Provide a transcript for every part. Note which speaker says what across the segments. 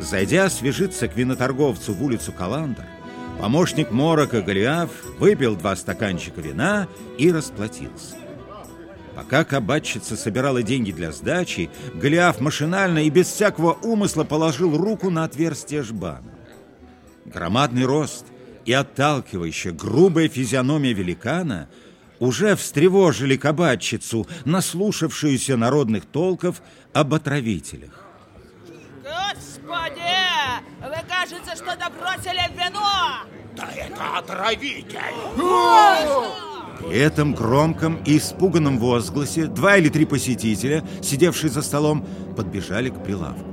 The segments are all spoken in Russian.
Speaker 1: Зайдя освежиться к виноторговцу в улицу Каландр, помощник Морока Голиаф выпил два стаканчика вина и расплатился. Пока кабачица собирала деньги для сдачи, Голиаф машинально и без всякого умысла положил руку на отверстие жбана. Громадный рост и отталкивающая грубая физиономия великана уже встревожили кабачицу, наслушавшуюся народных толков об отравителях.
Speaker 2: Кажется, что-то бросили в вино!
Speaker 3: Да это отравитель!
Speaker 1: При этом громком и испуганном возгласе два или три посетителя, сидевшие за столом, подбежали к прилавку.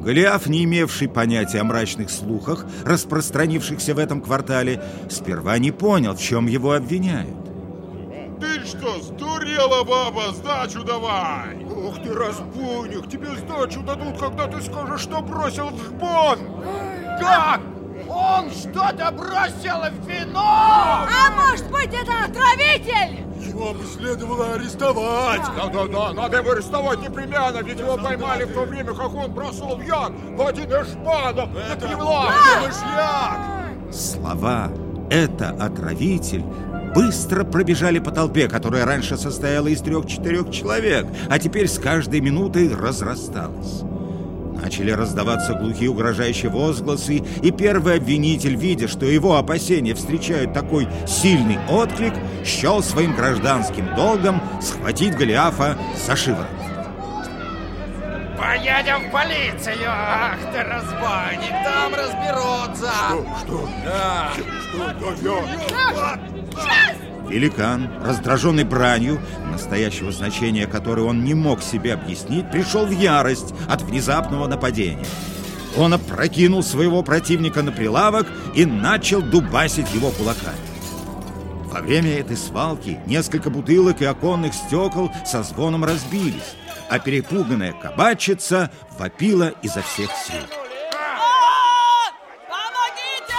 Speaker 1: Голиаф, не имевший понятия о мрачных слухах, распространившихся в этом квартале, сперва не понял, в чем его обвиняют.
Speaker 4: Ты что, сдурела, баба? Сдачу давай!
Speaker 3: Ух ты, разбойник! Тебе сдачу дадут, когда ты скажешь, что бросил в жбон!
Speaker 5: Как? Он что-то бросил в вино!
Speaker 2: А может быть, это отравитель?
Speaker 3: Его бы следовало арестовать!
Speaker 4: Да-да-да, надо его арестовать непременно, ведь его поймали в то время, как он бросил в яд в один из шпанов на Кремлах!
Speaker 1: Слова «это отравитель» быстро пробежали по толпе, которая раньше состояла из трех-четырех человек, а теперь с каждой минутой разрасталась. Начали раздаваться глухие угрожающие возгласы, и первый обвинитель, видя, что его опасения встречают такой сильный отклик, счел своим гражданским долгом схватить Голиафа за шиворот.
Speaker 5: Поедем в полицию! Ах ты, разбойник, там разберутся!
Speaker 3: Что?
Speaker 5: Да.
Speaker 3: Что? Да я...
Speaker 1: Великан, раздраженный бранью, настоящего значения которой он не мог себе объяснить, пришел в ярость от внезапного нападения. Он опрокинул своего противника на прилавок и начал дубасить его кулаками. Во время этой свалки несколько бутылок и оконных стекол со звоном разбились, а перепуганная кабачица вопила изо всех сил.
Speaker 2: А! Помогите!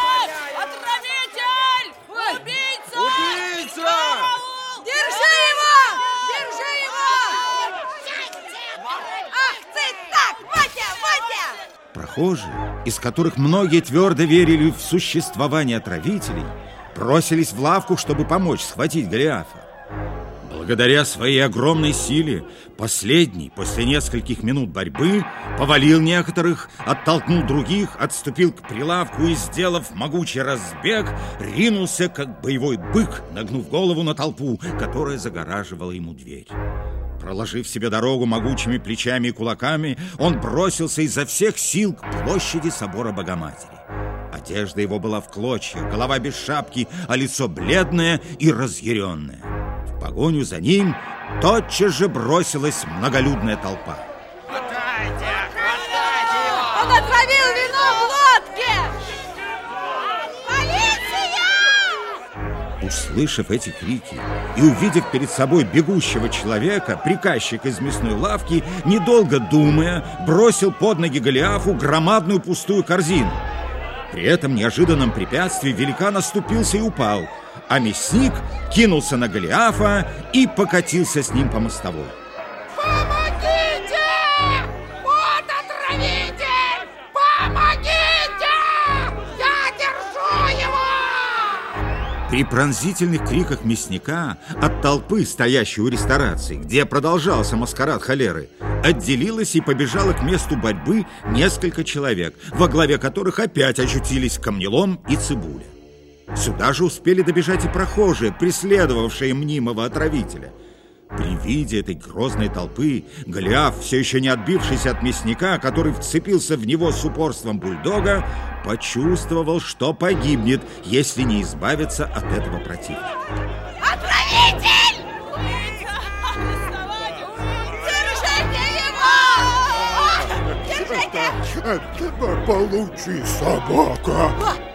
Speaker 2: Отравитель! Убийца!
Speaker 5: Убийца!
Speaker 2: Держи его! Держи его! Ах ты так! Ватя! Ватя!
Speaker 1: Прохожие, из которых многие твердо верили в существование отравителей, бросились в лавку, чтобы помочь схватить Голиафа. Благодаря своей огромной силе, последний, после нескольких минут борьбы, повалил некоторых, оттолкнул других, отступил к прилавку и, сделав могучий разбег, ринулся, как боевой бык, нагнув голову на толпу, которая загораживала ему дверь. Проложив себе дорогу могучими плечами и кулаками, он бросился изо всех сил к площади собора Богоматери. Одежда его была в клочья, голова без шапки, а лицо бледное и разъяренное. В погоню за ним тотчас же бросилась многолюдная толпа. Услышав эти крики и увидев перед собой бегущего человека, приказчик из мясной лавки, недолго думая, бросил под ноги Голиафу громадную пустую корзину. При этом неожиданном препятствии великан оступился и упал, а мясник кинулся на Голиафа и покатился с ним по мостовой. При пронзительных криках мясника от толпы, стоящей у ресторации, где продолжался маскарад холеры, отделилась и побежала к месту борьбы несколько человек, во главе которых опять очутились камнелом и цибуля. Сюда же успели добежать и прохожие, преследовавшие мнимого отравителя. При виде этой грозной толпы Голиаф, все еще не отбившийся от мясника, который вцепился в него с упорством бульдога, почувствовал, что погибнет, если не избавиться от этого противника.
Speaker 2: Отравитель! Держите его! Держите!
Speaker 3: Получи, собака!